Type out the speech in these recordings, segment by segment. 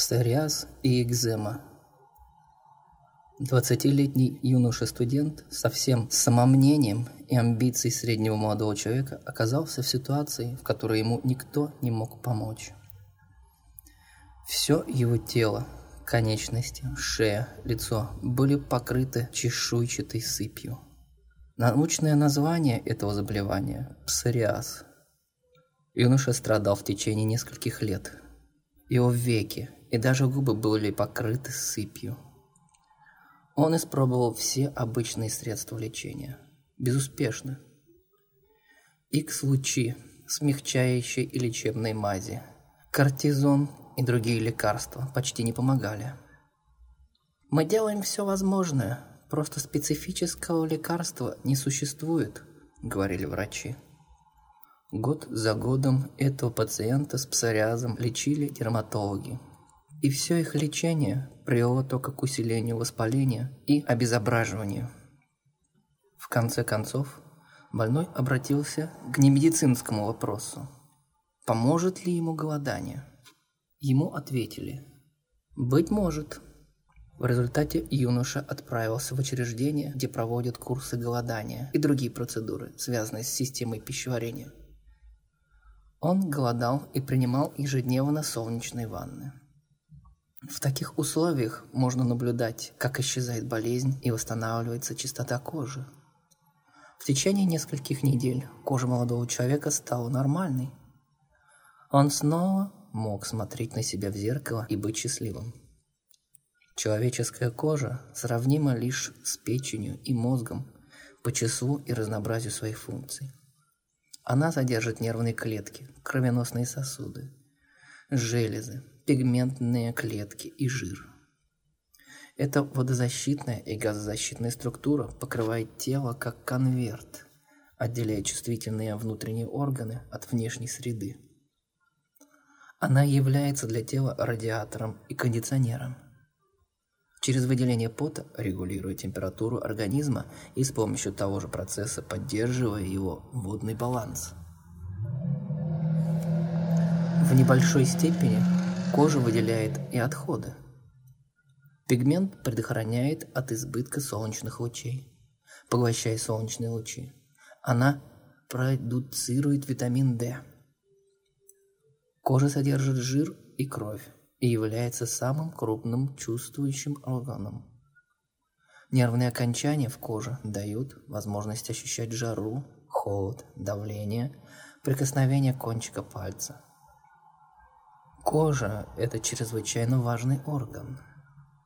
псориаз и экзема. Двадцатилетний юноша-студент со всем самомнением и амбицией среднего молодого человека оказался в ситуации, в которой ему никто не мог помочь. Все его тело, конечности, шея, лицо были покрыты чешуйчатой сыпью. Научное название этого заболевания – псориаз. Юноша страдал в течение нескольких лет. Его веки и даже губы были покрыты сыпью. Он испробовал все обычные средства лечения. Безуспешно. Икс-лучи, смягчающие и лечебные мази, кортизон и другие лекарства почти не помогали. «Мы делаем все возможное, просто специфического лекарства не существует», — говорили врачи. Год за годом этого пациента с псориазом лечили дерматологи. И все их лечение привело только к усилению воспаления и обезображиванию. В конце концов, больной обратился к немедицинскому вопросу. Поможет ли ему голодание? Ему ответили «Быть может». В результате юноша отправился в учреждение, где проводят курсы голодания и другие процедуры, связанные с системой пищеварения. Он голодал и принимал ежедневно солнечные ванны. В таких условиях можно наблюдать, как исчезает болезнь и восстанавливается чистота кожи. В течение нескольких недель кожа молодого человека стала нормальной. Он снова мог смотреть на себя в зеркало и быть счастливым. Человеческая кожа сравнима лишь с печенью и мозгом по числу и разнообразию своих функций. Она содержит нервные клетки, кровеносные сосуды, железы, пигментные клетки и жир. Эта водозащитная и газозащитная структура покрывает тело как конверт, отделяя чувствительные внутренние органы от внешней среды. Она является для тела радиатором и кондиционером. Через выделение пота регулируя температуру организма и с помощью того же процесса поддерживая его водный баланс. В небольшой степени кожа выделяет и отходы. Пигмент предохраняет от избытка солнечных лучей, поглощая солнечные лучи. Она продуцирует витамин D. Кожа содержит жир и кровь и является самым крупным чувствующим органом. Нервные окончания в коже дают возможность ощущать жару, холод, давление, прикосновение кончика пальца – Кожа – это чрезвычайно важный орган.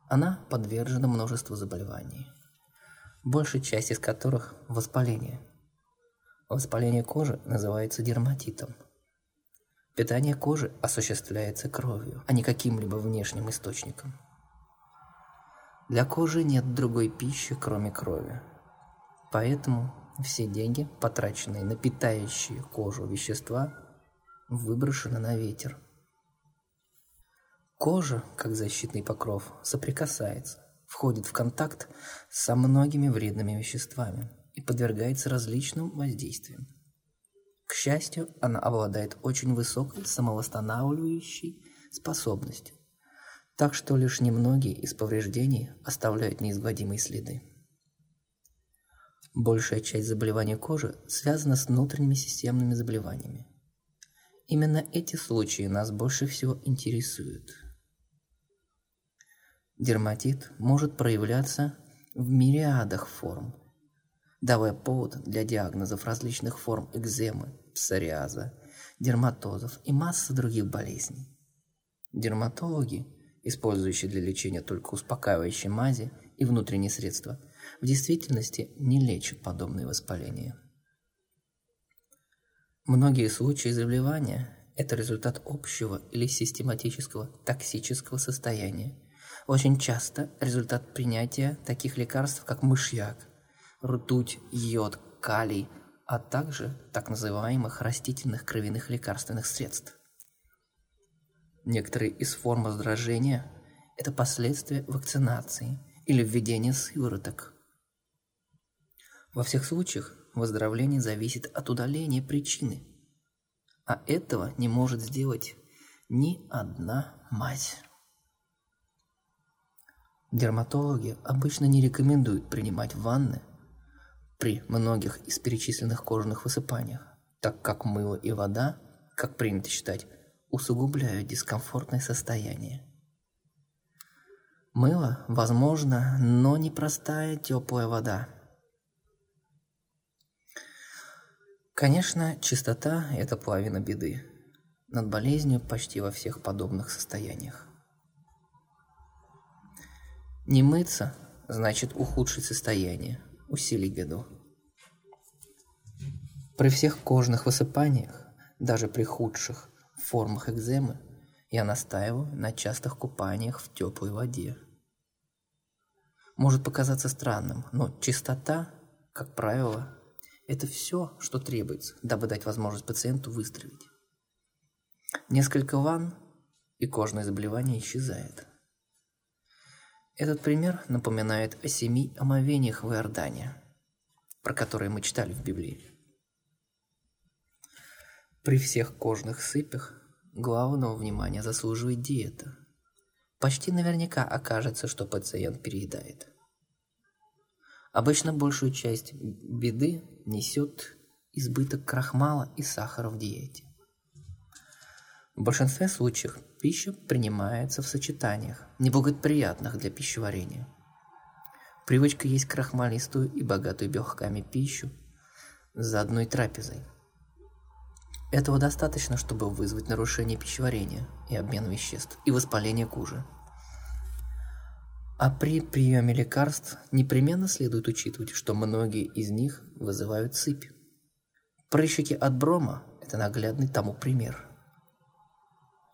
Она подвержена множеству заболеваний, большая часть из которых – воспаление. Воспаление кожи называется дерматитом. Питание кожи осуществляется кровью, а не каким-либо внешним источником. Для кожи нет другой пищи, кроме крови. Поэтому все деньги, потраченные на питающие кожу вещества, выброшены на ветер. Кожа, как защитный покров, соприкасается, входит в контакт со многими вредными веществами и подвергается различным воздействиям. К счастью, она обладает очень высокой самовосстанавливающей способностью, так что лишь немногие из повреждений оставляют неизгладимые следы. Большая часть заболеваний кожи связана с внутренними системными заболеваниями. Именно эти случаи нас больше всего интересуют – Дерматит может проявляться в мириадах форм, давая повод для диагнозов различных форм экземы, псориаза, дерматозов и массы других болезней. Дерматологи, использующие для лечения только успокаивающие мази и внутренние средства, в действительности не лечат подобные воспаления. Многие случаи заболевания – это результат общего или систематического токсического состояния, очень часто результат принятия таких лекарств, как мышьяк, ртуть, йод, калий, а также так называемых растительных кровяных лекарственных средств. Некоторые из форм раздражения – это последствия вакцинации или введения сывороток. Во всех случаях выздоровление зависит от удаления причины, а этого не может сделать ни одна мать. Дерматологи обычно не рекомендуют принимать ванны при многих из перечисленных кожных высыпаниях, так как мыло и вода, как принято считать, усугубляют дискомфортное состояние. Мыло, возможно, но не простая теплая вода. Конечно, чистота – это половина беды. Над болезнью почти во всех подобных состояниях. Не мыться – значит ухудшить состояние, усилить беду. При всех кожных высыпаниях, даже при худших формах экземы, я настаиваю на частых купаниях в теплой воде. Может показаться странным, но чистота, как правило, это все, что требуется, дабы дать возможность пациенту выздороветь. Несколько ванн, и кожное заболевание исчезает. Этот пример напоминает о семи омовениях в Иордане, про которые мы читали в Библии. При всех кожных сыпях главного внимания заслуживает диета. Почти наверняка окажется, что пациент переедает. Обычно большую часть беды несет избыток крахмала и сахара в диете. В большинстве случаев пища принимается в сочетаниях, неблагоприятных для пищеварения. Привычка есть крахмалистую и богатую белками пищу за одной трапезой. Этого достаточно, чтобы вызвать нарушение пищеварения и обмен веществ и воспаление кожи. А при приеме лекарств непременно следует учитывать, что многие из них вызывают сыпь. Прыщики от брома – это наглядный тому пример.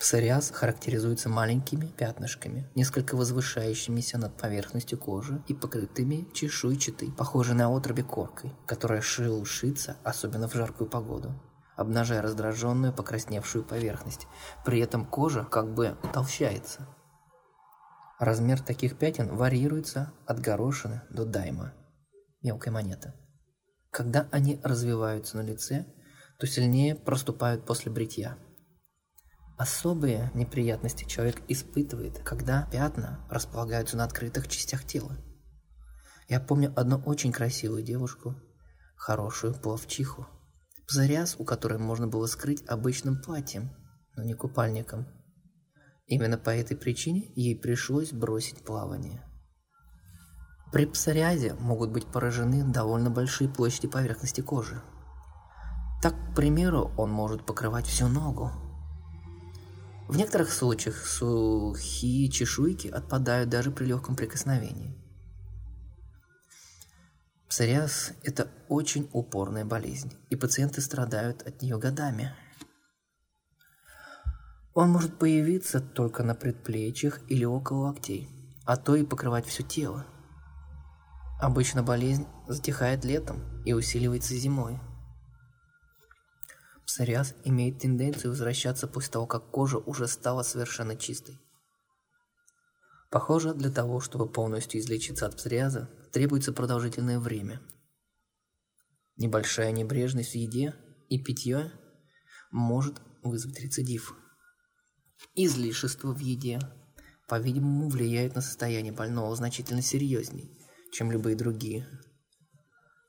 Псориаз характеризуется маленькими пятнышками, несколько возвышающимися над поверхностью кожи и покрытыми чешуйчатой, похожей на отруби коркой, которая шелушится, особенно в жаркую погоду, обнажая раздраженную покрасневшую поверхность. При этом кожа как бы утолщается – Размер таких пятен варьируется от горошины до дайма, мелкой монеты. Когда они развиваются на лице, то сильнее проступают после бритья. Особые неприятности человек испытывает, когда пятна располагаются на открытых частях тела. Я помню одну очень красивую девушку, хорошую плавчиху, псориаз, у которой можно было скрыть обычным платьем, но не купальником – Именно по этой причине ей пришлось бросить плавание. При псориазе могут быть поражены довольно большие площади поверхности кожи. Так, к примеру, он может покрывать всю ногу. В некоторых случаях сухие чешуйки отпадают даже при легком прикосновении. Псориаз – это очень упорная болезнь, и пациенты страдают от нее годами – он может появиться только на предплечьях или около локтей, а то и покрывать все тело. Обычно болезнь затихает летом и усиливается зимой. Псориаз имеет тенденцию возвращаться после того, как кожа уже стала совершенно чистой. Похоже, для того, чтобы полностью излечиться от псориаза, требуется продолжительное время. Небольшая небрежность в еде и питье может вызвать рецидив – Излишество в еде, по-видимому, влияет на состояние больного значительно серьезней, чем любые другие.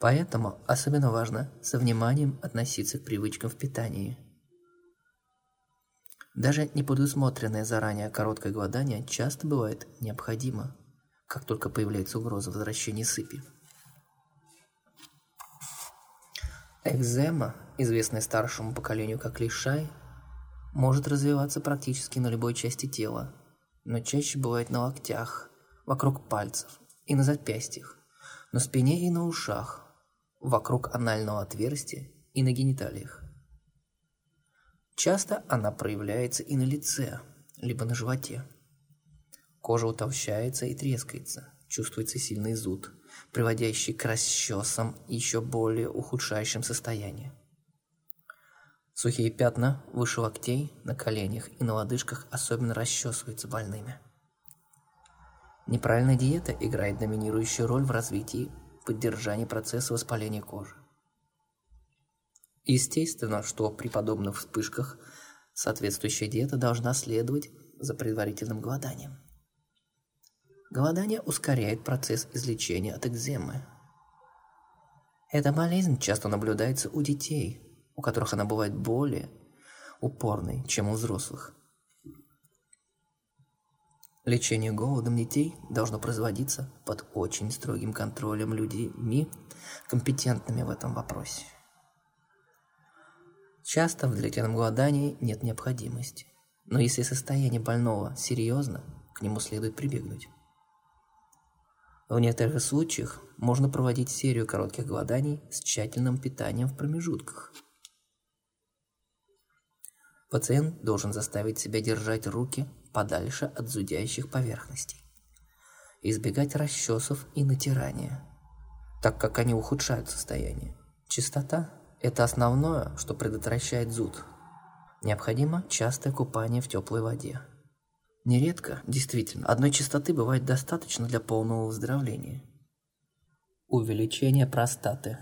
Поэтому особенно важно со вниманием относиться к привычкам в питании. Даже непредусмотренное заранее короткое голодание часто бывает необходимо, как только появляется угроза возвращения сыпи. Экзема, известная старшему поколению как лишай, может развиваться практически на любой части тела, но чаще бывает на локтях, вокруг пальцев и на запястьях, на спине и на ушах, вокруг анального отверстия и на гениталиях. Часто она проявляется и на лице, либо на животе. Кожа утолщается и трескается, чувствуется сильный зуд, приводящий к расчесам и еще более ухудшающим состояние. Сухие пятна выше локтей, на коленях и на лодыжках особенно расчесываются больными. Неправильная диета играет доминирующую роль в развитии поддержании процесса воспаления кожи. Естественно, что при подобных вспышках соответствующая диета должна следовать за предварительным голоданием. Голодание ускоряет процесс излечения от экземы. Эта болезнь часто наблюдается у детей, у которых она бывает более упорной, чем у взрослых. Лечение голодом детей должно производиться под очень строгим контролем людьми, компетентными в этом вопросе. Часто в длительном голодании нет необходимости, но если состояние больного серьезно, к нему следует прибегнуть. В некоторых случаях можно проводить серию коротких голоданий с тщательным питанием в промежутках. Пациент должен заставить себя держать руки подальше от зудящих поверхностей. Избегать расчесов и натирания, так как они ухудшают состояние. Чистота – это основное, что предотвращает зуд. Необходимо частое купание в теплой воде. Нередко, действительно, одной чистоты бывает достаточно для полного выздоровления. Увеличение простаты.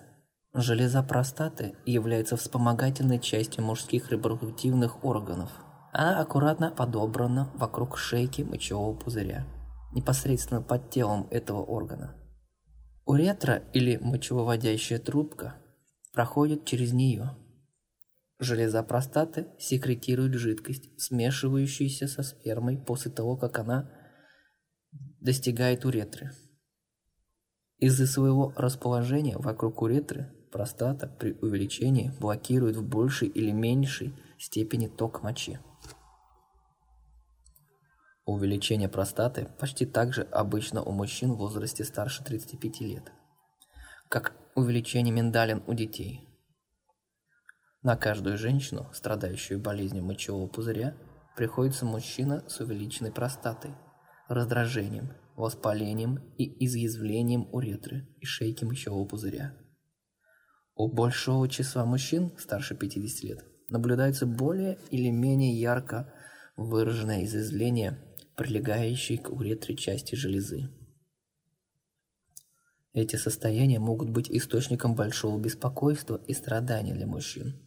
Железа простаты является вспомогательной частью мужских репродуктивных органов – она аккуратно подобрана вокруг шейки мочевого пузыря, непосредственно под телом этого органа. Уретра или мочевыводящая трубка проходит через нее. Железа простаты секретирует жидкость, смешивающуюся со спермой после того, как она достигает уретры. Из-за своего расположения вокруг уретры простата при увеличении блокирует в большей или меньшей степени ток мочи. Увеличение простаты почти так же обычно у мужчин в возрасте старше 35 лет, как увеличение миндалин у детей. На каждую женщину, страдающую болезнью мочевого пузыря, приходится мужчина с увеличенной простатой, раздражением, воспалением и изъязвлением уретры и шейки мочевого пузыря. У большого числа мужчин старше 50 лет наблюдается более или менее ярко выраженное изъязвление прилегающей к уретре части железы. Эти состояния могут быть источником большого беспокойства и страдания для мужчин.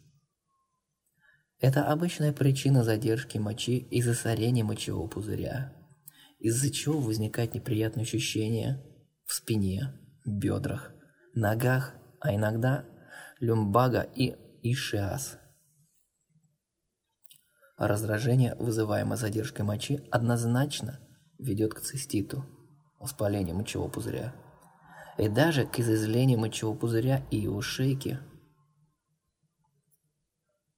Это обычная причина задержки мочи и засорения мочевого пузыря, из-за чего возникает неприятное ощущение в спине, бедрах, ногах, а иногда люмбага и ишиас – раздражение, вызываемое задержкой мочи, однозначно ведет к циститу, воспалению мочевого пузыря, и даже к изъязвлению мочевого пузыря и его шейки.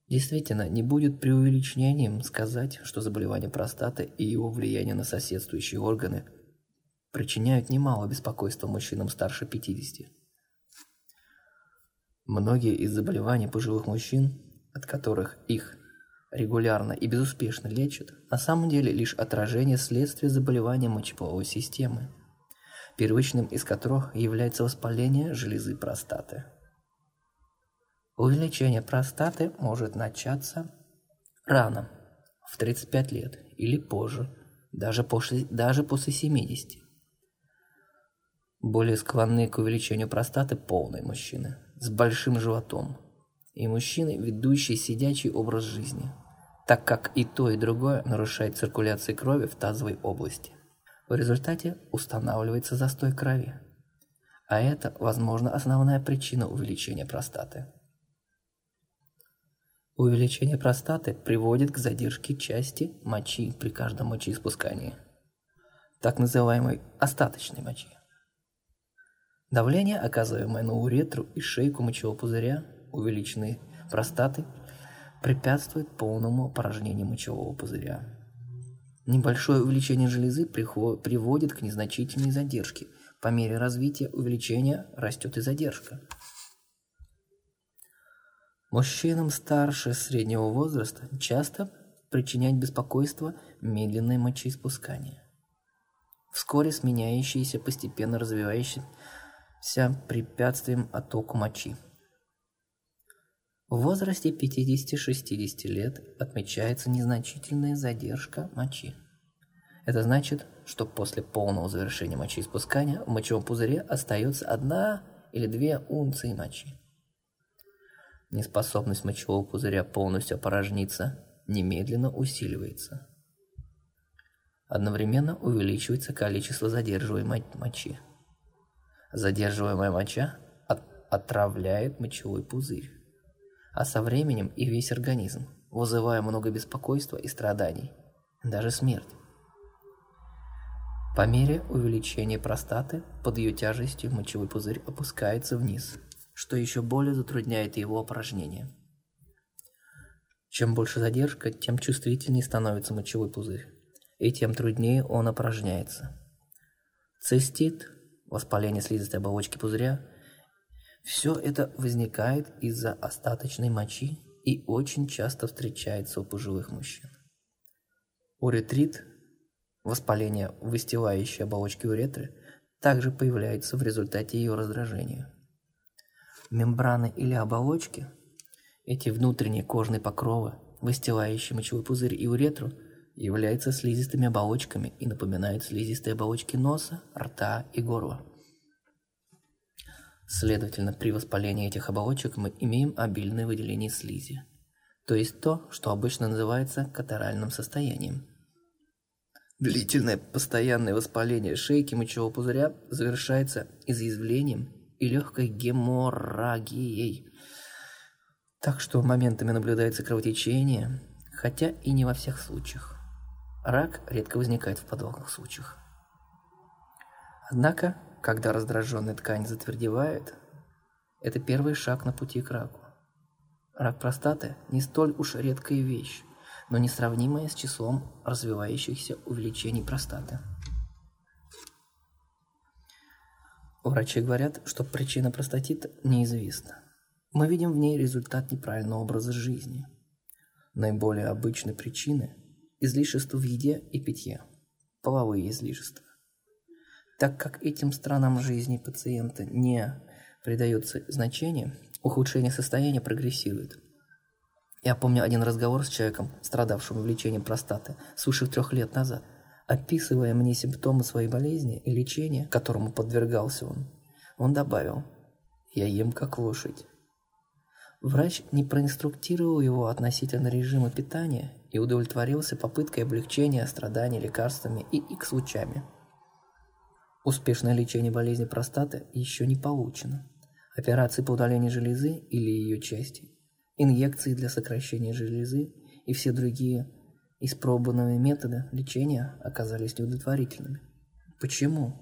Действительно, не будет преувеличением сказать, что заболевание простаты и его влияние на соседствующие органы причиняют немало беспокойства мужчинам старше 50. Многие из заболеваний пожилых мужчин, от которых их регулярно и безуспешно лечат, на самом деле лишь отражение следствия заболевания мочеполовой системы, первичным из которых является воспаление железы простаты. Увеличение простаты может начаться рано, в 35 лет или позже, даже после, даже после 70. Более склонны к увеличению простаты полные мужчины с большим животом и мужчины, ведущие сидячий образ жизни – так как и то, и другое нарушает циркуляцию крови в тазовой области. В результате устанавливается застой крови. А это, возможно, основная причина увеличения простаты. Увеличение простаты приводит к задержке части мочи при каждом мочеиспускании, так называемой остаточной мочи. Давление, оказываемое на уретру и шейку мочевого пузыря, увеличенной простаты – препятствует полному порожнению мочевого пузыря. Небольшое увеличение железы приводит к незначительной задержке. По мере развития увеличения растет и задержка. Мужчинам старше среднего возраста часто причиняет беспокойство медленное мочеиспускание, вскоре сменяющееся постепенно развивающимся препятствием оттоку мочи. В возрасте 50-60 лет отмечается незначительная задержка мочи. Это значит, что после полного завершения мочеиспускания в мочевом пузыре остается одна или две унции мочи. Неспособность мочевого пузыря полностью опорожниться немедленно усиливается. Одновременно увеличивается количество задерживаемой мочи. Задерживаемая моча от отравляет мочевой пузырь, а со временем и весь организм, вызывая много беспокойства и страданий, даже смерть. По мере увеличения простаты под ее тяжестью мочевой пузырь опускается вниз, что еще более затрудняет его упражнение. Чем больше задержка, тем чувствительнее становится мочевой пузырь, и тем труднее он опорожняется. Цистит, воспаление слизистой оболочки пузыря – все это возникает из-за остаточной мочи и очень часто встречается у пожилых мужчин. Уретрит – Воспаление выстилающей оболочки уретры также появляется в результате ее раздражения. Мембраны или оболочки, эти внутренние кожные покровы, выстилающие мочевой пузырь и уретру, являются слизистыми оболочками и напоминают слизистые оболочки носа, рта и горла. Следовательно, при воспалении этих оболочек мы имеем обильное выделение слизи, то есть то, что обычно называется катаральным состоянием – Длительное постоянное воспаление шейки мочевого пузыря завершается изъязвлением и легкой геморрагией. Так что моментами наблюдается кровотечение, хотя и не во всех случаях. Рак редко возникает в подобных случаях. Однако, когда раздраженная ткань затвердевает, это первый шаг на пути к раку. Рак простаты не столь уж редкая вещь, но несравнимое с числом развивающихся увеличений простаты. Врачи говорят, что причина простатита неизвестна. Мы видим в ней результат неправильного образа жизни. Наиболее обычные причины – излишества в еде и питье, половые излишества. Так как этим странам жизни пациента не придается значения, ухудшение состояния прогрессирует – я помню один разговор с человеком, страдавшим влечением простаты, свыше трех лет назад. Описывая мне симптомы своей болезни и лечения, которому подвергался он, он добавил «Я ем как лошадь». Врач не проинструктировал его относительно режима питания и удовлетворился попыткой облегчения страданий лекарствами и X-лучами. Успешное лечение болезни простаты еще не получено. Операции по удалению железы или ее части инъекции для сокращения железы и все другие испробованные методы лечения оказались неудовлетворительными. Почему?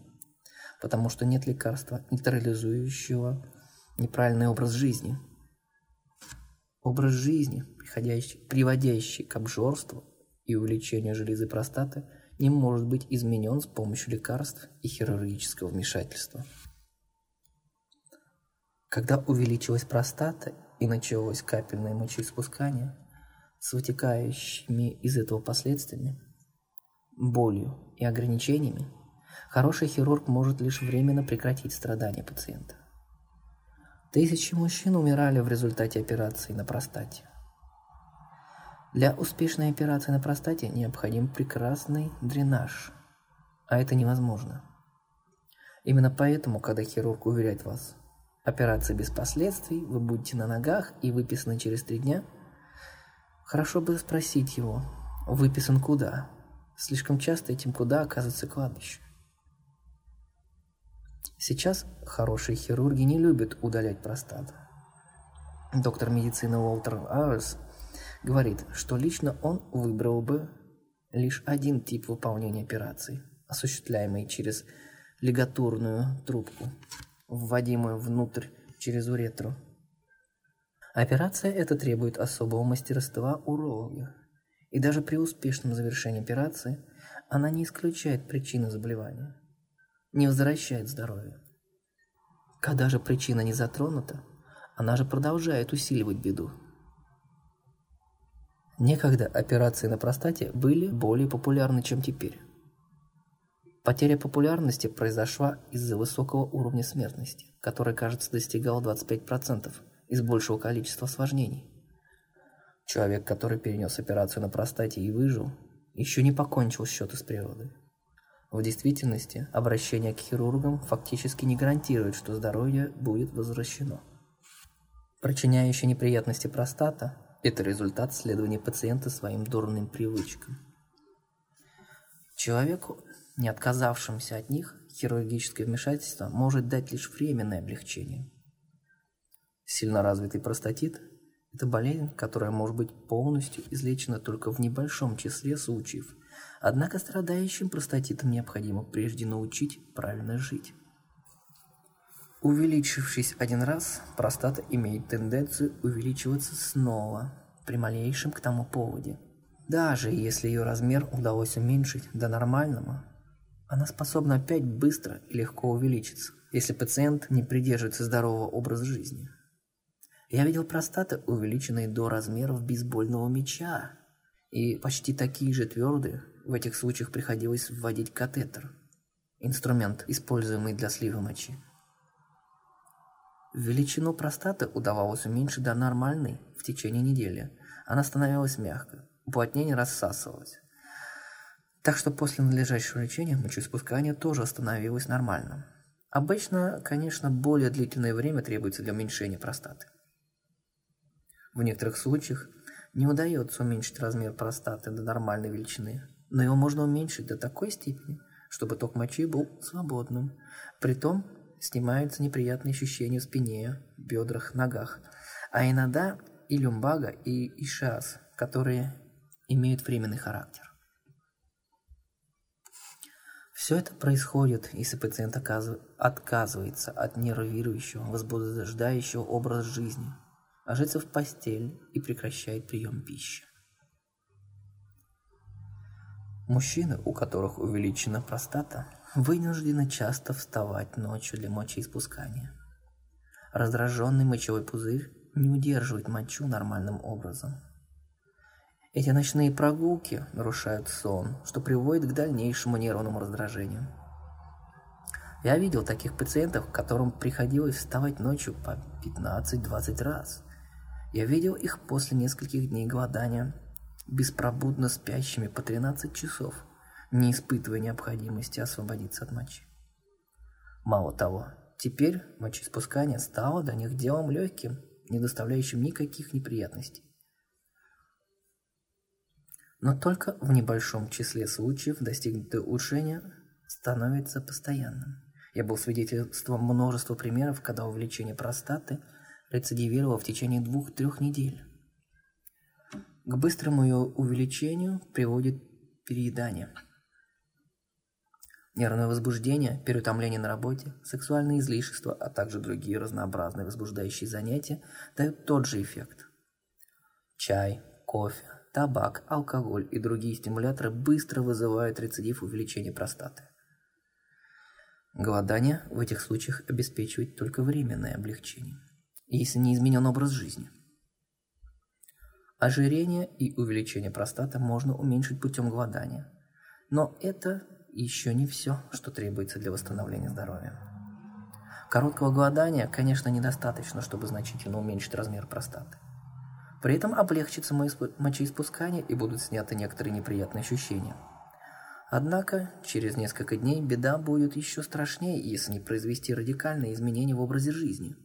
Потому что нет лекарства, нейтрализующего неправильный образ жизни. Образ жизни, приводящий к обжорству и увеличению железы простаты, не может быть изменен с помощью лекарств и хирургического вмешательства. Когда увеличилась простата и началось капельное мочеиспускание с вытекающими из этого последствиями, болью и ограничениями, хороший хирург может лишь временно прекратить страдания пациента. Тысячи мужчин умирали в результате операции на простате. Для успешной операции на простате необходим прекрасный дренаж, а это невозможно. Именно поэтому, когда хирург уверяет вас – Операция без последствий, вы будете на ногах и выписаны через три дня. Хорошо бы спросить его, выписан куда? Слишком часто этим куда оказывается кладбище. Сейчас хорошие хирурги не любят удалять простату. Доктор медицины Уолтер Ауэрс говорит, что лично он выбрал бы лишь один тип выполнения операции, осуществляемый через лигатурную трубку – вводимую внутрь через уретру. Операция эта требует особого мастерства уролога, и даже при успешном завершении операции она не исключает причины заболевания, не возвращает здоровье. Когда же причина не затронута, она же продолжает усиливать беду. Некогда операции на простате были более популярны, чем теперь. Потеря популярности произошла из-за высокого уровня смертности, который, кажется, достигал 25% из большего количества осложнений. Человек, который перенес операцию на простате и выжил, еще не покончил счеты с природой. В действительности, обращение к хирургам фактически не гарантирует, что здоровье будет возвращено. Причиняющая неприятности простата – это результат следования пациента своим дурным привычкам. Человеку, не отказавшимся от них, хирургическое вмешательство может дать лишь временное облегчение. Сильно развитый простатит – это болезнь, которая может быть полностью излечена только в небольшом числе случаев. Однако страдающим простатитом необходимо прежде научить правильно жить. Увеличившись один раз, простата имеет тенденцию увеличиваться снова при малейшем к тому поводе. Даже если ее размер удалось уменьшить до нормального, она способна опять быстро и легко увеличиться, если пациент не придерживается здорового образа жизни. Я видел простаты, увеличенные до размеров бейсбольного мяча, и почти такие же твердые. В этих случаях приходилось вводить катетер, инструмент, используемый для слива мочи. Величину простаты удавалось уменьшить до нормальной в течение недели. Она становилась мягкой, уплотнение рассасывалось. Так что после надлежащего лечения мочеиспускание тоже становилось нормальным. Обычно, конечно, более длительное время требуется для уменьшения простаты. В некоторых случаях не удается уменьшить размер простаты до нормальной величины, но его можно уменьшить до такой степени, чтобы ток мочи был свободным. Притом снимаются неприятные ощущения в спине, бедрах, ногах, а иногда и люмбага, и ишиас, которые имеют временный характер. Все это происходит, если пациент отказывается от нервирующего, возбуждающего образа жизни – ложится в постель и прекращает прием пищи. Мужчины, у которых увеличена простата, вынуждены часто вставать ночью для мочеиспускания. Раздраженный мочевой пузырь не удерживает мочу нормальным образом. Эти ночные прогулки нарушают сон, что приводит к дальнейшему нервному раздражению – я видел таких пациентов, которым приходилось вставать ночью по 15-20 раз. Я видел их после нескольких дней голодания, беспробудно спящими по 13 часов, не испытывая необходимости освободиться от мочи. Мало того, теперь мочеиспускание стало для них делом легким, не доставляющим никаких неприятностей. Но только в небольшом числе случаев достигнутое улучшение становится постоянным. Я был свидетельством множества примеров, когда увеличение простаты рецидивировало в течение двух-трех недель. К быстрому ее увеличению приводит переедание. Нервное возбуждение, переутомление на работе, сексуальные излишества, а также другие разнообразные возбуждающие занятия дают тот же эффект. Чай, кофе, табак, алкоголь и другие стимуляторы быстро вызывают рецидив увеличения простаты. Голодание в этих случаях обеспечивает только временное облегчение, если не изменен образ жизни. Ожирение и увеличение простаты можно уменьшить путем голодания, но это еще не все, что требуется для восстановления здоровья. Короткого голодания, конечно, недостаточно, чтобы значительно уменьшить размер простаты. При этом облегчится мочеиспускание и будут сняты некоторые неприятные ощущения – Однако, через несколько дней беда будет еще страшнее, если не произвести радикальные изменения в образе жизни.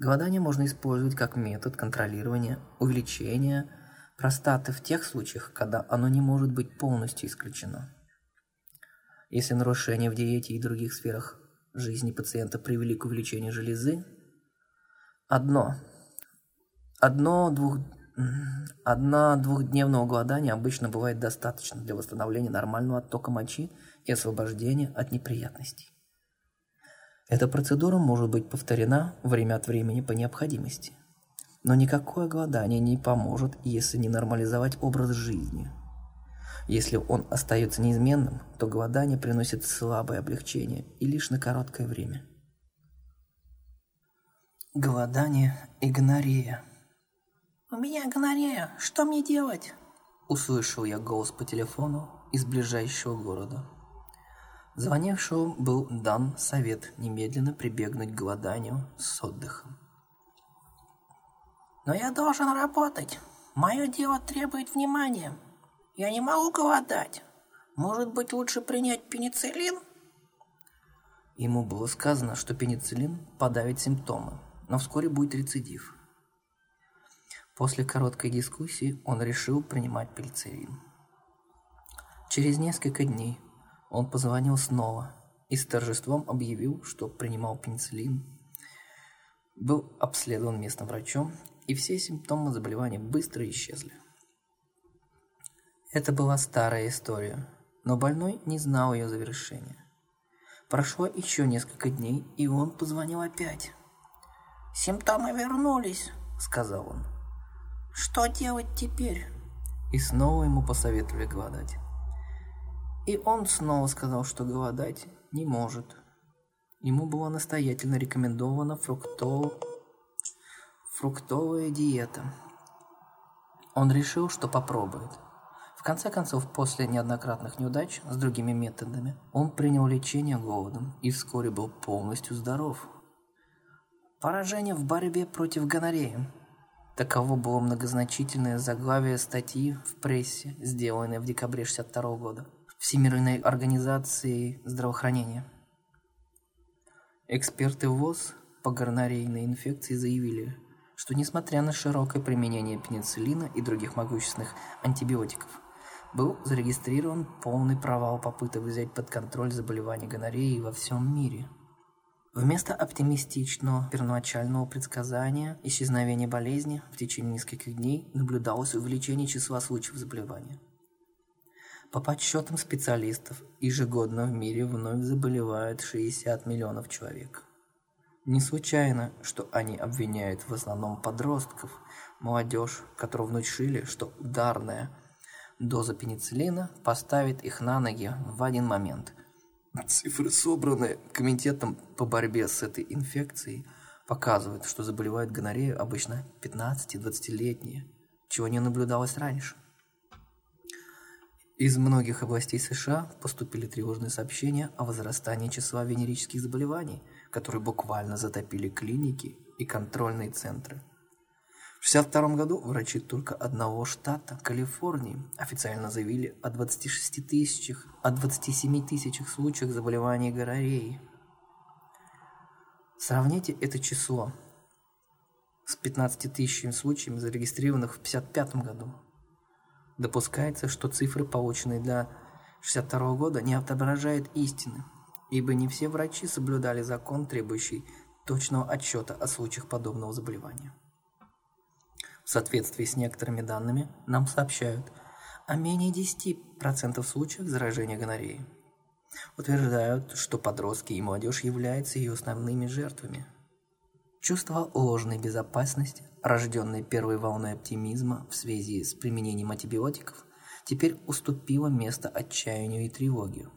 Голодание можно использовать как метод контролирования увеличения простаты в тех случаях, когда оно не может быть полностью исключено. Если нарушения в диете и других сферах жизни пациента привели к увеличению железы, одно, одно-двух Одна-двухдневного голодания обычно бывает достаточно для восстановления нормального оттока мочи и освобождения от неприятностей. Эта процедура может быть повторена время от времени по необходимости. Но никакое голодание не поможет, если не нормализовать образ жизни. Если он остается неизменным, то голодание приносит слабое облегчение и лишь на короткое время. Голодание и гонорея – «У меня гонорея, что мне делать?» Услышал я голос по телефону из ближайшего города. Звонившему был дан совет немедленно прибегнуть к голоданию с отдыхом. «Но я должен работать. Мое дело требует внимания. Я не могу голодать. Может быть, лучше принять пенициллин?» Ему было сказано, что пенициллин подавит симптомы, но вскоре будет рецидив – После короткой дискуссии он решил принимать пельцерин. Через несколько дней он позвонил снова и с торжеством объявил, что принимал пенициллин. Был обследован местным врачом, и все симптомы заболевания быстро исчезли. Это была старая история, но больной не знал ее завершения. Прошло еще несколько дней, и он позвонил опять. «Симптомы вернулись», — сказал он. «Что делать теперь?» И снова ему посоветовали голодать. И он снова сказал, что голодать не может. Ему была настоятельно рекомендована фруктов... фруктовая диета. Он решил, что попробует. В конце концов, после неоднократных неудач с другими методами, он принял лечение голодом и вскоре был полностью здоров. Поражение в борьбе против гонореи. Таково было многозначительное заглавие статьи в прессе, сделанной в декабре 62 года. Всемирной организации здравоохранения. Эксперты ВОЗ по гонорейной инфекции заявили, что несмотря на широкое применение пенициллина и других могущественных антибиотиков, был зарегистрирован полный провал попыток взять под контроль заболевание гонореей во всем мире. Вместо оптимистичного первоначального предсказания исчезновения болезни в течение нескольких дней наблюдалось увеличение числа случаев заболевания. По подсчетам специалистов, ежегодно в мире вновь заболевают 60 миллионов человек. Не случайно, что они обвиняют в основном подростков, молодежь, которым внушили, что ударная доза пенициллина поставит их на ноги в один момент. Цифры, собранные Комитетом по борьбе с этой инфекцией, показывают, что заболевают гонорею обычно 15-20-летние, чего не наблюдалось раньше. Из многих областей США поступили тревожные сообщения о возрастании числа венерических заболеваний, которые буквально затопили клиники и контрольные центры. В 1962 году врачи только одного штата, Калифорнии, официально заявили о 26 тысячах, о 27 тысячах случаях заболевания гонореей. Сравните это число с 15 тысячами случаями, зарегистрированных в 1955 году. Допускается, что цифры, полученные для 1962 года, не отображают истины, ибо не все врачи соблюдали закон, требующий точного отчета о случаях подобного заболевания. В соответствии с некоторыми данными нам сообщают о менее 10% случаев заражения гонореей. Утверждают, что подростки и молодежь являются ее основными жертвами – Чувство ложной безопасности, рожденное первой волной оптимизма в связи с применением антибиотиков, теперь уступило место отчаянию и тревоге.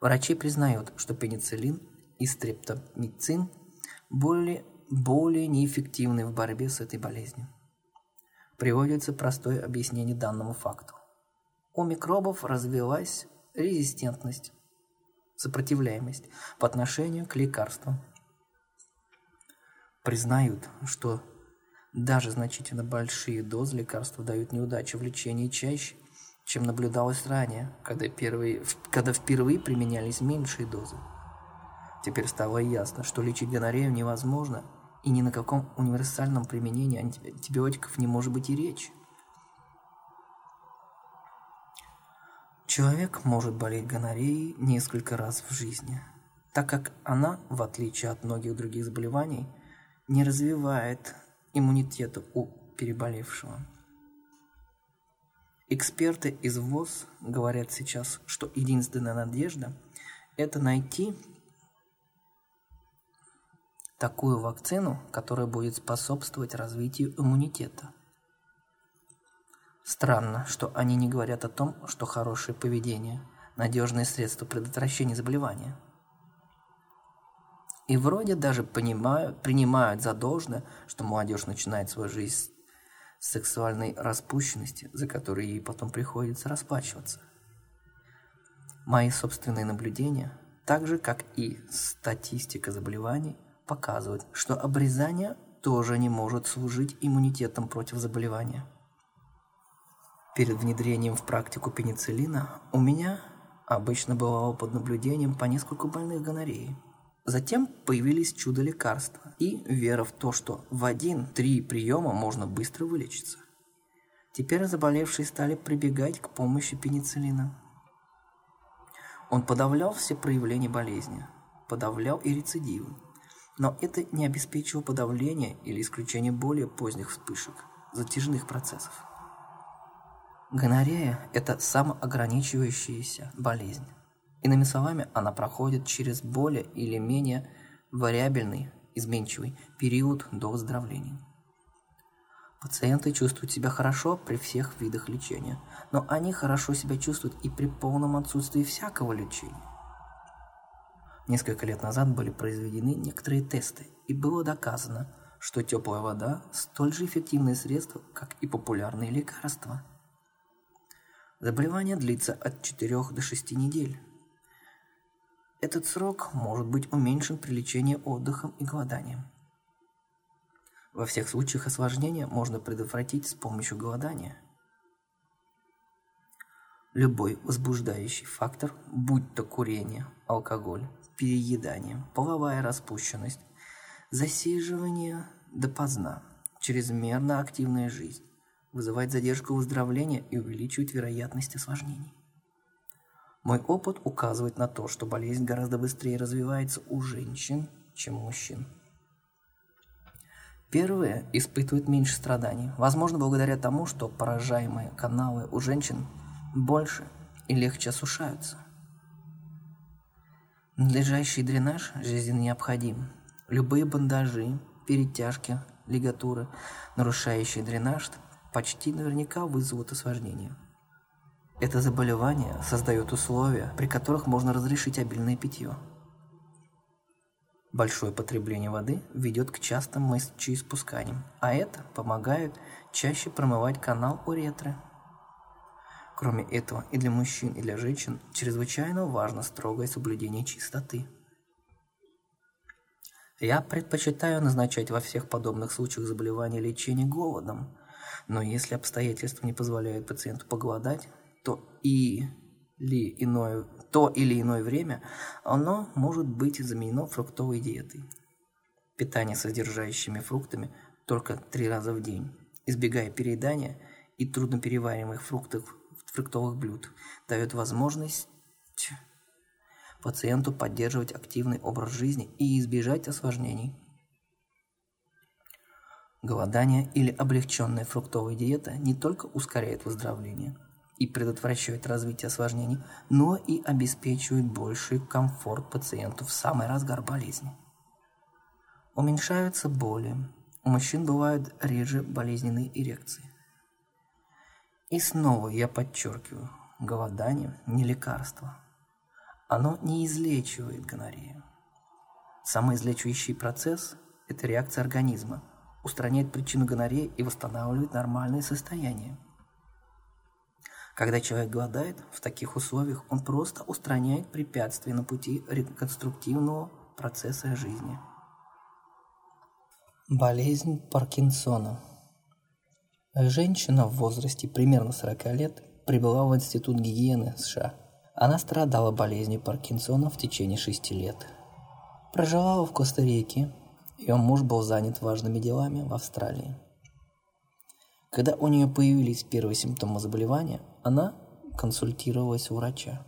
Врачи признают, что пенициллин и стрептомицин более, более неэффективны в борьбе с этой болезнью. Приводится простое объяснение данному факту. У микробов развилась резистентность, сопротивляемость по отношению к лекарствам – признают, что даже значительно большие дозы лекарства дают неудачи в лечении чаще, чем наблюдалось ранее, когда, первые, когда впервые применялись меньшие дозы. Теперь стало ясно, что лечить гонорею невозможно, и ни на каком универсальном применении антибиотиков не может быть и речи. Человек может болеть гонореей несколько раз в жизни, так как она, в отличие от многих других заболеваний, не развивает иммунитета у переболевшего. Эксперты из ВОЗ говорят сейчас, что единственная надежда – это найти такую вакцину, которая будет способствовать развитию иммунитета. Странно, что они не говорят о том, что хорошее поведение – надежное средство предотвращения заболевания – и вроде даже понимают, принимают за должное, что молодежь начинает свою жизнь сексуальной распущенности, за которую ей потом приходится расплачиваться. Мои собственные наблюдения, так же как и статистика заболеваний, показывают, что обрезание тоже не может служить иммунитетом против заболевания. Перед внедрением в практику пенициллина у меня обычно было опыт наблюдением по нескольку больных гонореей. Затем появились чудо-лекарства и вера в то, что в один-три приема можно быстро вылечиться. Теперь заболевшие стали прибегать к помощи пенициллина. Он подавлял все проявления болезни, подавлял и рецидивы, но это не обеспечивало подавление или исключение более поздних вспышек, затяжных процессов. Гонорея – это самоограничивающаяся болезнь. Иными словами, она проходит через более или менее вариабельный, изменчивый период до выздоровления. Пациенты чувствуют себя хорошо при всех видах лечения, но они хорошо себя чувствуют и при полном отсутствии всякого лечения. Несколько лет назад были произведены некоторые тесты, и было доказано, что теплая вода – столь же эффективное средство, как и популярные лекарства. Заболевание длится от 4 до 6 недель. Этот срок может быть уменьшен при лечении отдыхом и голоданием. Во всех случаях осложнения можно предотвратить с помощью голодания. Любой возбуждающий фактор, будь то курение, алкоголь, переедание, половая распущенность, засиживание допоздна, чрезмерно активная жизнь, вызывает задержку выздоровления и увеличивает вероятность осложнений. Мой опыт указывает на то, что болезнь гораздо быстрее развивается у женщин, чем у мужчин. Первые испытывают меньше страданий, возможно, благодаря тому, что поражаемые каналы у женщин больше и легче осушаются. Надлежащий дренаж жизненно необходим. Любые бандажи, перетяжки, лигатуры, нарушающие дренаж, почти наверняка вызовут осложнения. Это заболевание создает условия, при которых можно разрешить обильное питье. Большое потребление воды ведет к частым мочеиспусканиям, а это помогает чаще промывать канал уретры. Кроме этого, и для мужчин, и для женщин чрезвычайно важно строгое соблюдение чистоты. Я предпочитаю назначать во всех подобных случаях заболевания лечение голодом, но если обстоятельства не позволяют пациенту поголодать, то и ли иное, то или иное время оно может быть заменено фруктовой диетой. Питание содержащими фруктами только три раза в день, избегая переедания и трудноперевариваемых фруктов, фруктовых блюд, дает возможность пациенту поддерживать активный образ жизни и избежать осложнений. Голодание или облегченная фруктовая диета не только ускоряет выздоровление – и предотвращает развитие осложнений, но и обеспечивает больший комфорт пациенту в самый разгар болезни. Уменьшаются боли. У мужчин бывают реже болезненные эрекции. И снова я подчеркиваю, голодание не лекарство. Оно не излечивает гонорею. Самоизлечивающий процесс – это реакция организма, устраняет причину гонореи и восстанавливает нормальное состояние. Когда человек голодает, в таких условиях он просто устраняет препятствия на пути реконструктивного процесса жизни. Болезнь Паркинсона Женщина в возрасте примерно 40 лет прибыла в Институт гигиены США. Она страдала болезнью Паркинсона в течение 6 лет. Проживала в Коста-Рике, ее муж был занят важными делами в Австралии. Когда у нее появились первые симптомы заболевания, она консультировалась у врача.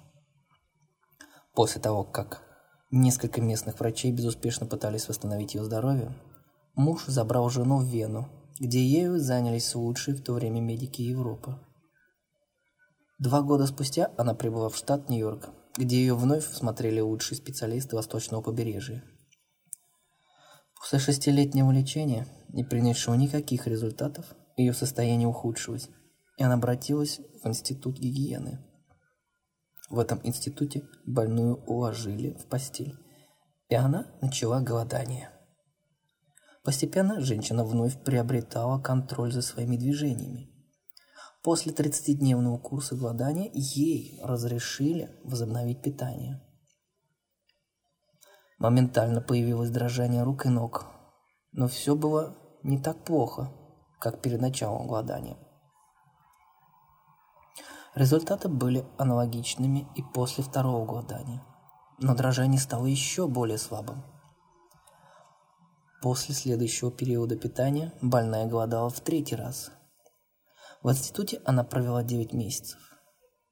После того, как несколько местных врачей безуспешно пытались восстановить ее здоровье, муж забрал жену в Вену, где ею занялись лучшие в то время медики Европы. Два года спустя она прибыла в штат Нью-Йорк, где ее вновь смотрели лучшие специалисты восточного побережья. После шестилетнего лечения, не принесшего никаких результатов, ее состояние ухудшилось, и она обратилась в институт гигиены. В этом институте больную уложили в постель, и она начала голодание. Постепенно женщина вновь приобретала контроль за своими движениями. После 30-дневного курса голодания ей разрешили возобновить питание. Моментально появилось дрожание рук и ног, но все было не так плохо – как перед началом голодания. Результаты были аналогичными и после второго голодания, но дрожание стало еще более слабым. После следующего периода питания больная голодала в третий раз. В институте она провела 9 месяцев.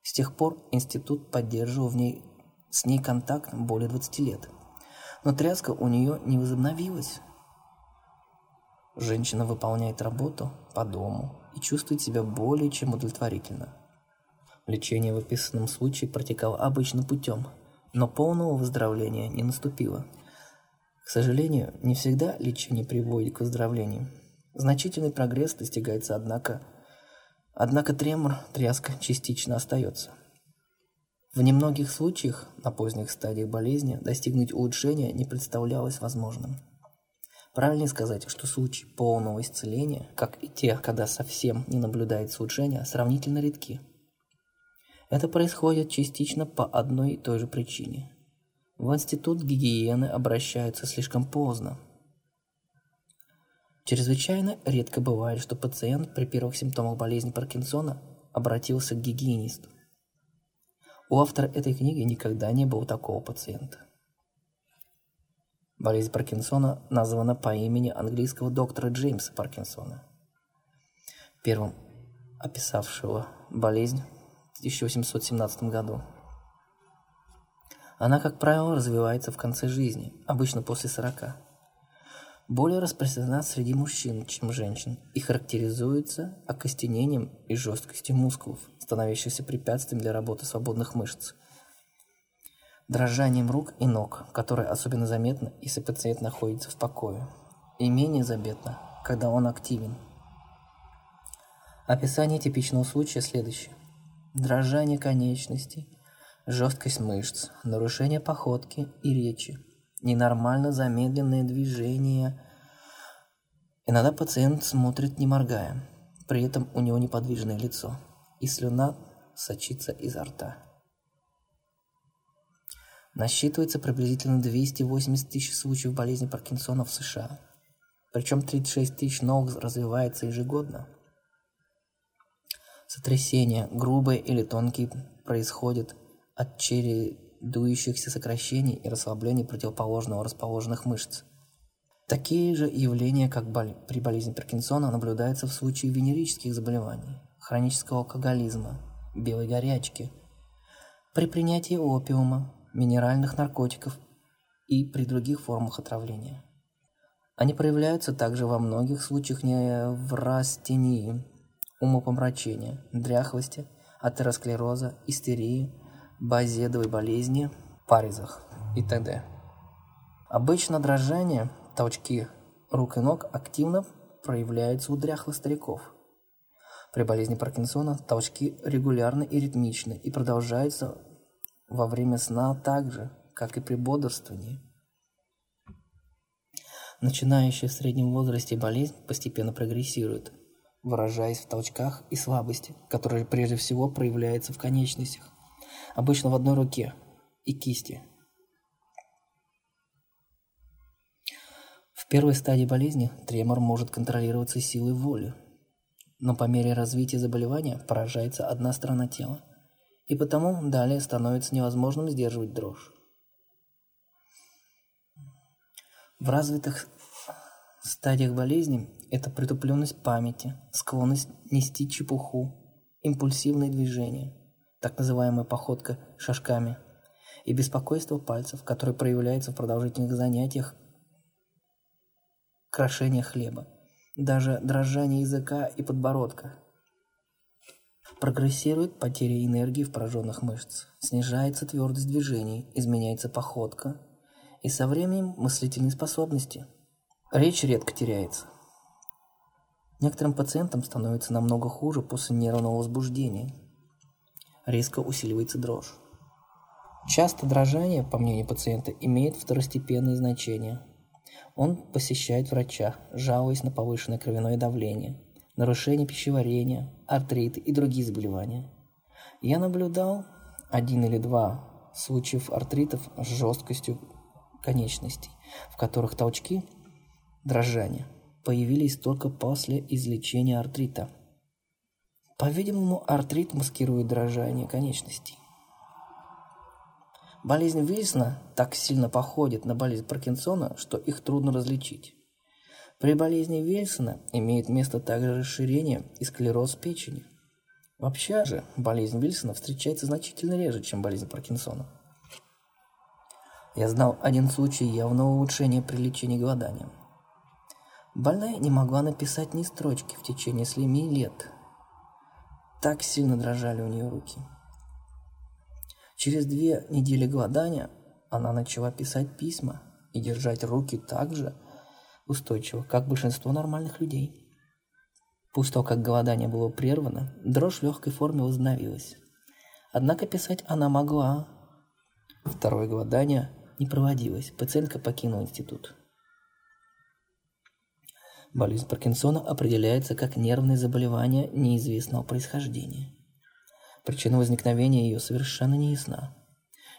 С тех пор институт поддерживал в ней, с ней контакт более 20 лет. Но тряска у нее не возобновилась. Женщина выполняет работу по дому и чувствует себя более чем удовлетворительно. Лечение в описанном случае протекало обычным путем, но полного выздоровления не наступило. К сожалению, не всегда лечение приводит к выздоровлению. Значительный прогресс достигается, однако, однако тремор, тряска частично остается. В немногих случаях на поздних стадиях болезни достигнуть улучшения не представлялось возможным. Правильнее сказать, что случаи полного исцеления, как и те, когда совсем не наблюдается улучшения, сравнительно редки. Это происходит частично по одной и той же причине. В институт гигиены обращаются слишком поздно. Чрезвычайно редко бывает, что пациент при первых симптомах болезни Паркинсона обратился к гигиенисту. У автора этой книги никогда не было такого пациента. Болезнь Паркинсона названа по имени английского доктора Джеймса Паркинсона, первым описавшего болезнь в 1817 году. Она, как правило, развивается в конце жизни, обычно после 40. Более распространена среди мужчин, чем женщин, и характеризуется окостенением и жесткостью мускулов, становящихся препятствием для работы свободных мышц дрожанием рук и ног, которое особенно заметно, если пациент находится в покое, и менее заметно, когда он активен. Описание типичного случая следующее. Дрожание конечностей, жесткость мышц, нарушение походки и речи, ненормально замедленные движения. Иногда пациент смотрит не моргая, при этом у него неподвижное лицо, и слюна сочится изо рта. Насчитывается приблизительно 280 тысяч случаев болезни Паркинсона в США. Причем 36 тысяч новых развивается ежегодно. Сотрясения, грубые или тонкие, происходят от чередующихся сокращений и расслаблений противоположного расположенных мышц. Такие же явления, как при болезни Паркинсона, наблюдаются в случае венерических заболеваний, хронического алкоголизма, белой горячки, при принятии опиума, минеральных наркотиков и при других формах отравления. Они проявляются также во многих случаях неврастении, умопомрачения, дряхлости, атеросклероза, истерии, базедовой болезни, паризах и т.д. Обычно дрожание, толчки рук и ног активно проявляются у дряхлых стариков. При болезни Паркинсона толчки регулярны и ритмичны и продолжаются во время сна так же, как и при бодрствовании. Начинающая в среднем возрасте болезнь постепенно прогрессирует, выражаясь в толчках и слабости, которые прежде всего проявляются в конечностях, обычно в одной руке и кисти. В первой стадии болезни тремор может контролироваться силой воли, но по мере развития заболевания поражается одна сторона тела и потому далее становится невозможным сдерживать дрожь. В развитых стадиях болезни это притупленность памяти, склонность нести чепуху, импульсивные движения, так называемая походка шажками, и беспокойство пальцев, которое проявляется в продолжительных занятиях крошения хлеба, даже дрожание языка и подбородка – Прогрессирует потеря энергии в пораженных мышцах, снижается твердость движений, изменяется походка и со временем мыслительные способности. Речь редко теряется. Некоторым пациентам становится намного хуже после нервного возбуждения. Резко усиливается дрожь. Часто дрожание, по мнению пациента, имеет второстепенное значение. Он посещает врача, жалуясь на повышенное кровяное давление – нарушение пищеварения, артриты и другие заболевания. Я наблюдал один или два случаев артритов с жесткостью конечностей, в которых толчки, дрожания, появились только после излечения артрита. По-видимому, артрит маскирует дрожание конечностей. Болезнь Вильсона так сильно походит на болезнь Паркинсона, что их трудно различить. При болезни Вильсона имеет место также расширение и склероз печени. Вообще же болезнь Вильсона встречается значительно реже, чем болезнь Паркинсона. Я знал один случай явного улучшения при лечении голоданием. Больная не могла написать ни строчки в течение семи лет. Так сильно дрожали у нее руки. Через две недели голодания она начала писать письма и держать руки так же устойчиво, как большинство нормальных людей. После того, как голодание было прервано, дрожь в легкой форме возобновилась. Однако писать она могла. Второе голодание не проводилось, пациентка покинула институт. Болезнь Паркинсона определяется как нервное заболевание неизвестного происхождения. Причина возникновения ее совершенно не ясна.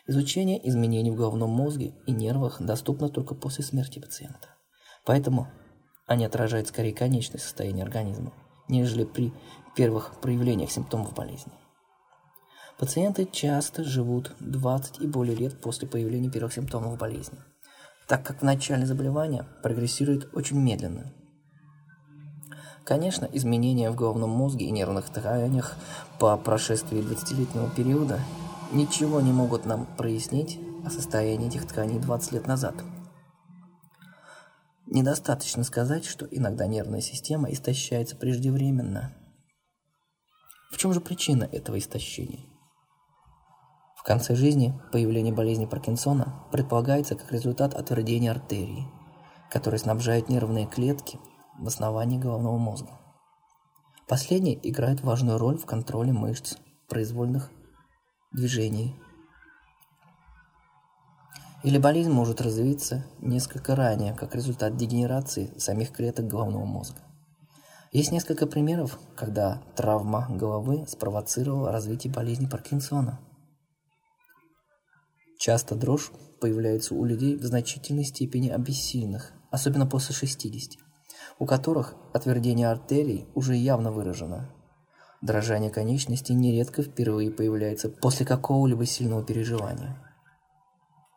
Изучение изменений в головном мозге и нервах доступно только после смерти пациента. Поэтому они отражают скорее конечное состояние организма, нежели при первых проявлениях симптомов болезни. Пациенты часто живут 20 и более лет после появления первых симптомов болезни, так как начальное заболевание прогрессирует очень медленно Конечно, изменения в головном мозге и нервных тканях по прошествии 20-летнего периода ничего не могут нам прояснить о состоянии этих тканей 20 лет назад. Недостаточно сказать, что иногда нервная система истощается преждевременно. В чем же причина этого истощения? В конце жизни появление болезни Паркинсона предполагается как результат отвердения артерий, которые снабжают нервные клетки – в основании головного мозга. Последний играет важную роль в контроле мышц, произвольных движений. Или болезнь может развиться несколько ранее, как результат дегенерации самих клеток головного мозга. Есть несколько примеров, когда травма головы спровоцировала развитие болезни Паркинсона. Часто дрожь появляется у людей в значительной степени обессильных, особенно после 60 у которых отвердение артерий уже явно выражено. Дрожание конечностей нередко впервые появляется после какого-либо сильного переживания.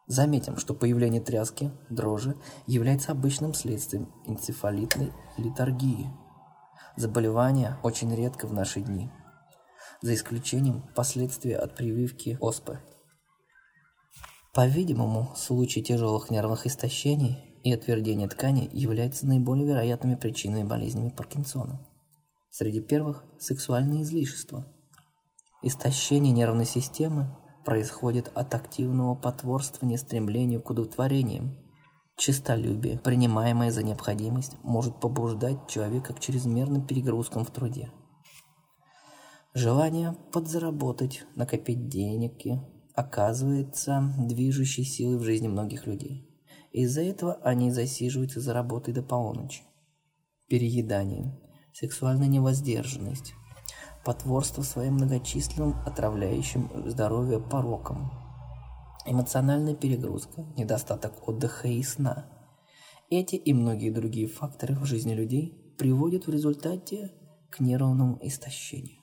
Заметим, что появление тряски, дрожи является обычным следствием энцефалитной литаргии. Заболевание очень редко в наши дни, за исключением последствия от прививки оспы. По-видимому, случаи тяжелых нервных истощений и отвердение ткани являются наиболее вероятными причинами болезни Паркинсона. Среди первых – сексуальное излишество. Истощение нервной системы происходит от активного потворствования стремлению к удовлетворениям. Чистолюбие, принимаемое за необходимость, может побуждать человека к чрезмерным перегрузкам в труде. Желание подзаработать, накопить денег оказывается движущей силой в жизни многих людей. Из-за этого они засиживаются за работой до полуночи. Переедание, сексуальная невоздержанность, потворство своим многочисленным отравляющим здоровье порокам, эмоциональная перегрузка, недостаток отдыха и сна. Эти и многие другие факторы в жизни людей приводят в результате к нервному истощению.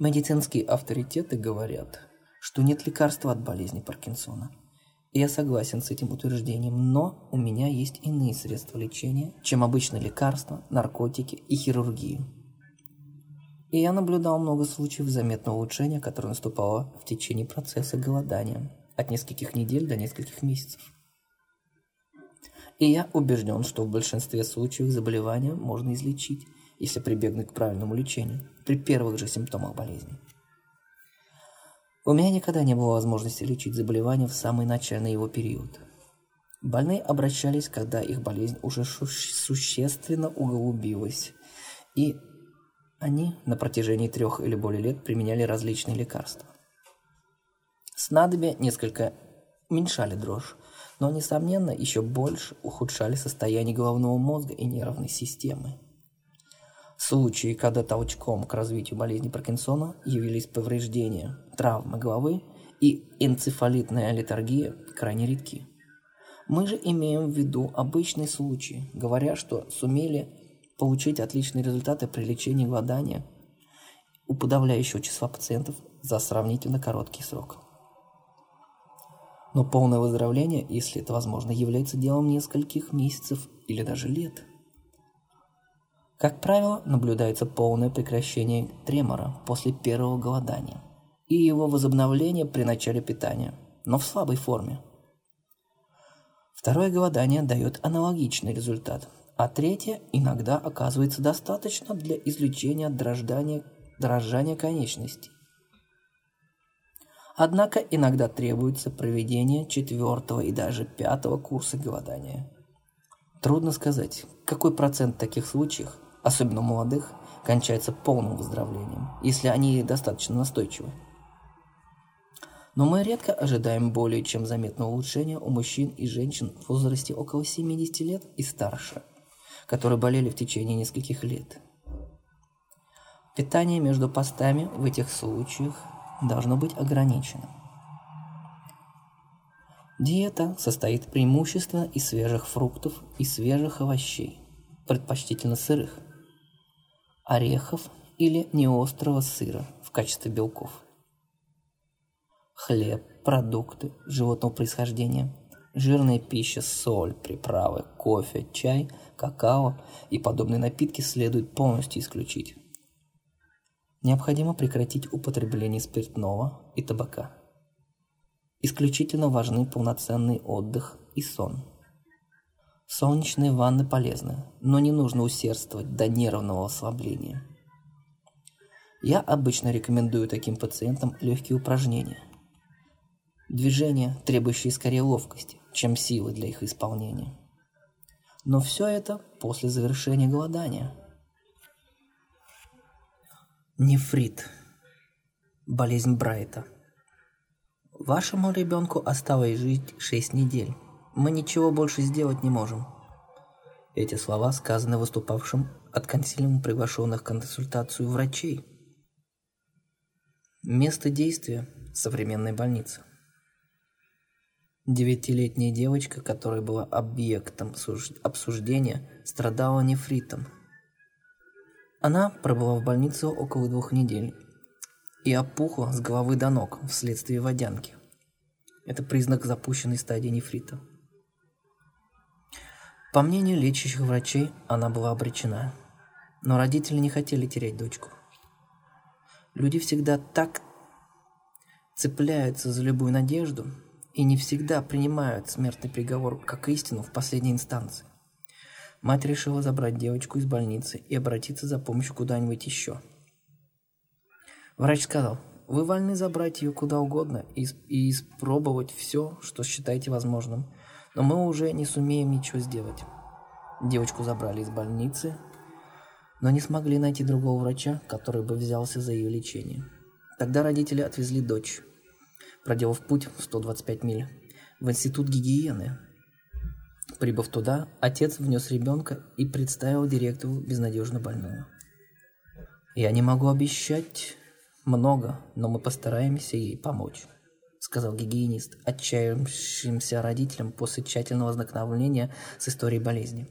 Медицинские авторитеты говорят, что нет лекарства от болезни Паркинсона – я согласен с этим утверждением, но у меня есть иные средства лечения, чем обычные лекарства, наркотики и хирургию. И я наблюдал много случаев заметного улучшения, которое наступало в течение процесса голодания, от нескольких недель до нескольких месяцев. И я убежден, что в большинстве случаев заболевания можно излечить, если прибегнуть к правильному лечению при первых же симптомах болезни. У меня никогда не было возможности лечить заболевание в самый начальный его период. Больные обращались, когда их болезнь уже существенно углубилась, и они на протяжении трех или более лет применяли различные лекарства. Снадобья несколько уменьшали дрожь, но, несомненно, еще больше ухудшали состояние головного мозга и нервной системы. Случаи, когда толчком к развитию болезни Паркинсона явились повреждения, травмы головы и энцефалитная литаргия, крайне редки. Мы же имеем в виду обычные случаи, говоря, что сумели получить отличные результаты при лечении голодания у подавляющего числа пациентов за сравнительно короткий срок. Но полное выздоровление, если это возможно, является делом нескольких месяцев или даже лет – Как правило, наблюдается полное прекращение тремора после первого голодания и его возобновление при начале питания, но в слабой форме. Второе голодание дает аналогичный результат, а третье иногда оказывается достаточно для излечения дрожания, дрожания конечностей. Однако иногда требуется проведение четвертого и даже пятого курса голодания. Трудно сказать, какой процент таких случаев, особенно молодых, кончается полным выздоровлением, если они достаточно настойчивы. Но мы редко ожидаем более чем заметного улучшения у мужчин и женщин в возрасте около 70 лет и старше, которые болели в течение нескольких лет. Питание между постами в этих случаях должно быть ограниченным. Диета состоит преимущественно из свежих фруктов и свежих овощей, предпочтительно сырых, орехов или неострого сыра в качестве белков, хлеб, продукты животного происхождения, жирная пища, соль, приправы, кофе, чай, какао и подобные напитки следует полностью исключить. Необходимо прекратить употребление спиртного и табака. Исключительно важны полноценный отдых и сон. Солнечные ванны полезны, но не нужно усердствовать до нервного ослабления. Я обычно рекомендую таким пациентам легкие упражнения. Движения, требующие скорее ловкости, чем силы для их исполнения. Но все это после завершения голодания – Нефрит. Болезнь Брайта. Вашему ребенку осталось жить 6 недель. Мы ничего больше сделать не можем. Эти слова сказаны выступавшим от консилиума приглашенных к консультацию врачей. Место действия – современная больница. Девятилетняя девочка, которая была объектом обсуждения, страдала нефритом – она пробыла в больнице около двух недель и опухла с головы до ног вследствие водянки. Это признак запущенной стадии нефрита. По мнению лечащих врачей, она была обречена. Но родители не хотели терять дочку. Люди всегда так цепляются за любую надежду и не всегда принимают смертный приговор как истину в последней инстанции. Мать решила забрать девочку из больницы и обратиться за помощью куда-нибудь еще. Врач сказал, вы вольны забрать ее куда угодно и, и испробовать все, что считаете возможным, но мы уже не сумеем ничего сделать. Девочку забрали из больницы, но не смогли найти другого врача, который бы взялся за ее лечение. Тогда родители отвезли дочь, проделав путь в 125 миль, в институт гигиены, Прибыв туда, отец внес ребенка и представил директору безнадежно больную. «Я не могу обещать много, но мы постараемся ей помочь», сказал гигиенист, отчаявшимся родителям после тщательного ознакомления с историей болезни.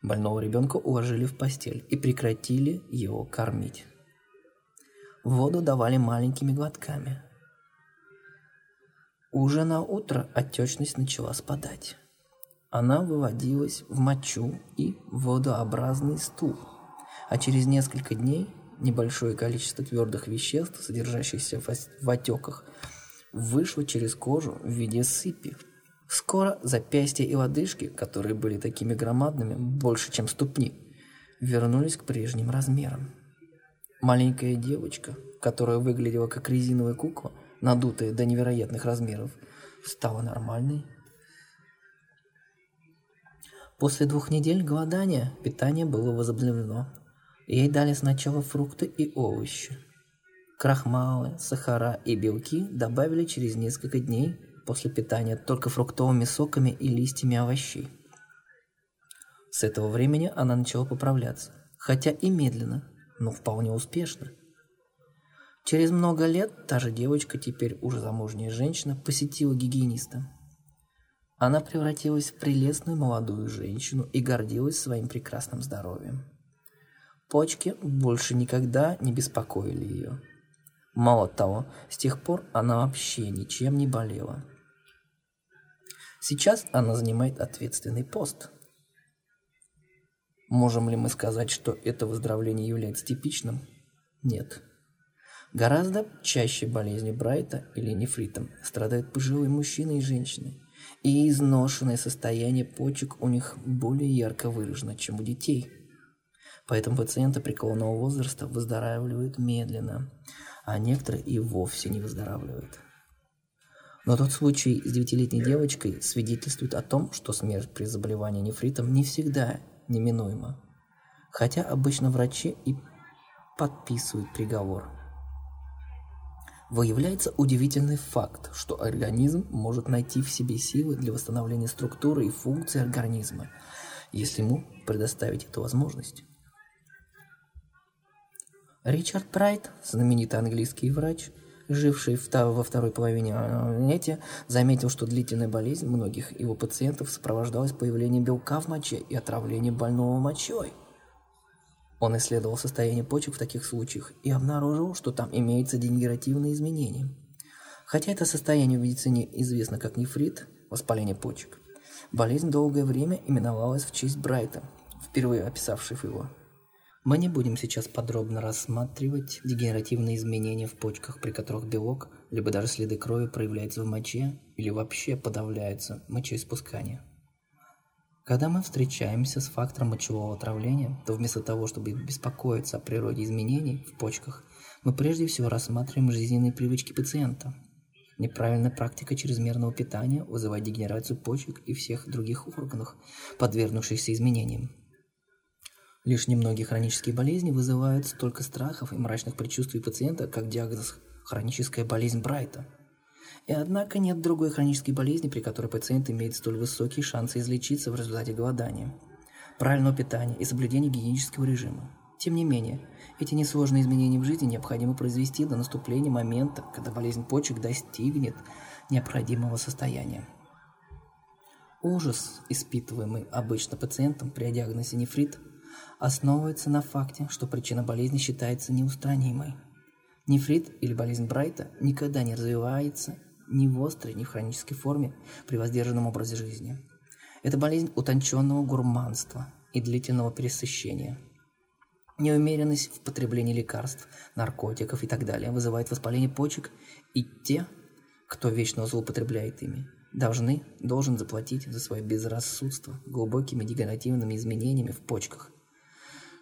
Больного ребенка уложили в постель и прекратили его кормить. Воду давали маленькими глотками. Уже на утро отечность начала спадать она выводилась в мочу и водообразный стул, а через несколько дней небольшое количество твердых веществ, содержащихся в отеках, вышло через кожу в виде сыпи. Скоро запястья и лодыжки, которые были такими громадными, больше, чем ступни, вернулись к прежним размерам. Маленькая девочка, которая выглядела как резиновая кукла, надутая до невероятных размеров, стала нормальной После двух недель голодания питание было возобновлено. Ей дали сначала фрукты и овощи. Крахмалы, сахара и белки добавили через несколько дней после питания только фруктовыми соками и листьями овощей. С этого времени она начала поправляться, хотя и медленно, но вполне успешно. Через много лет та же девочка, теперь уже замужняя женщина, посетила гигиениста. Она превратилась в прелестную молодую женщину и гордилась своим прекрасным здоровьем. Почки больше никогда не беспокоили ее. Мало того, с тех пор она вообще ничем не болела. Сейчас она занимает ответственный пост. Можем ли мы сказать, что это выздоровление является типичным? Нет. Гораздо чаще болезни Брайта или нефритом страдают пожилые мужчины и женщины, и изношенное состояние почек у них более ярко выражено, чем у детей. Поэтому пациенты преклонного возраста выздоравливают медленно, а некоторые и вовсе не выздоравливают. Но тот случай с девятилетней девочкой свидетельствует о том, что смерть при заболевании нефритом не всегда неминуема, хотя обычно врачи и подписывают приговор. Выявляется удивительный факт, что организм может найти в себе силы для восстановления структуры и функций организма, если ему предоставить эту возможность. Ричард Прайт, знаменитый английский врач, живший во второй половине столетия, заметил, что длительная болезнь многих его пациентов сопровождалась появлением белка в моче и отравлением больного мочой. Он исследовал состояние почек в таких случаях и обнаружил, что там имеются дегенеративные изменения. Хотя это состояние в медицине известно как нефрит, воспаление почек, болезнь долгое время именовалась в честь Брайта, впервые описавших его. Мы не будем сейчас подробно рассматривать дегенеративные изменения в почках, при которых белок, либо даже следы крови проявляются в моче или вообще подавляются мочеиспускание. Когда мы встречаемся с фактором мочевого отравления, то вместо того, чтобы беспокоиться о природе изменений в почках, мы прежде всего рассматриваем жизненные привычки пациента. Неправильная практика чрезмерного питания вызывает дегенерацию почек и всех других органов, подвергнувшихся изменениям. Лишь немногие хронические болезни вызывают столько страхов и мрачных предчувствий пациента, как диагноз «хроническая болезнь Брайта», и однако нет другой хронической болезни, при которой пациент имеет столь высокие шансы излечиться в результате голодания, правильного питания и соблюдения гигиенического режима. Тем не менее, эти несложные изменения в жизни необходимо произвести до наступления момента, когда болезнь почек достигнет необходимого состояния. Ужас, испытываемый обычно пациентом при диагнозе нефрит, основывается на факте, что причина болезни считается неустранимой. Нефрит или болезнь Брайта никогда не развивается ни в острой, ни в хронической форме при воздержанном образе жизни. Это болезнь утонченного гурманства и длительного пересыщения. Неумеренность в потреблении лекарств, наркотиков и так далее вызывает воспаление почек, и те, кто вечно злоупотребляет ими, должны, должен заплатить за свое безрассудство глубокими дегенеративными изменениями в почках,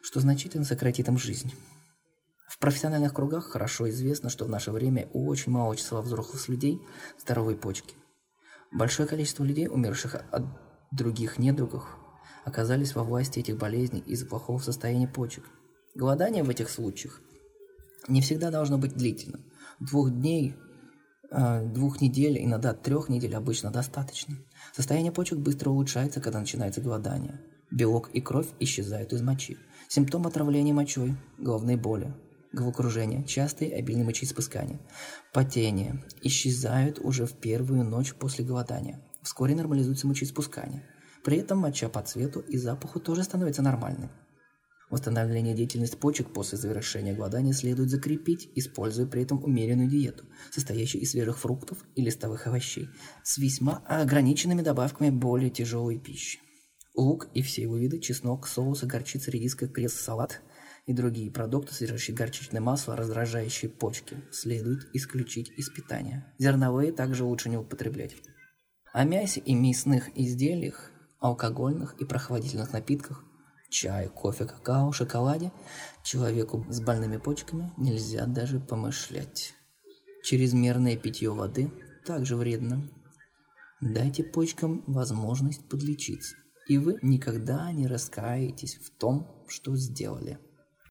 что значительно сократит им жизнь. В профессиональных кругах хорошо известно, что в наше время у очень малого числа взрослых людей здоровые почки. Большое количество людей, умерших от других недругов, оказались во власти этих болезней из-за плохого состояния почек. Голодание в этих случаях не всегда должно быть длительным. Двух дней, э, двух недель, иногда трех недель обычно достаточно. Состояние почек быстро улучшается, когда начинается голодание. Белок и кровь исчезают из мочи. Симптом отравления мочой, головные боли, головокружение, частые обильные мочеиспускания, потение исчезают уже в первую ночь после голодания. Вскоре нормализуется мочеиспускание. При этом моча по цвету и запаху тоже становится нормальной. Восстановление деятельности почек после завершения голодания следует закрепить, используя при этом умеренную диету, состоящую из свежих фруктов и листовых овощей, с весьма ограниченными добавками более тяжелой пищи. Лук и все его виды, чеснок, соусы, горчица, редиска, крест, салат – и другие продукты, содержащие горчичное масло, раздражающие почки, следует исключить из питания. Зерновые также лучше не употреблять. О мясе и мясных изделиях, алкогольных и прохладительных напитках, чае, кофе, какао, шоколаде человеку с больными почками нельзя даже помышлять. Чрезмерное питье воды также вредно. Дайте почкам возможность подлечиться, и вы никогда не раскаетесь в том, что сделали.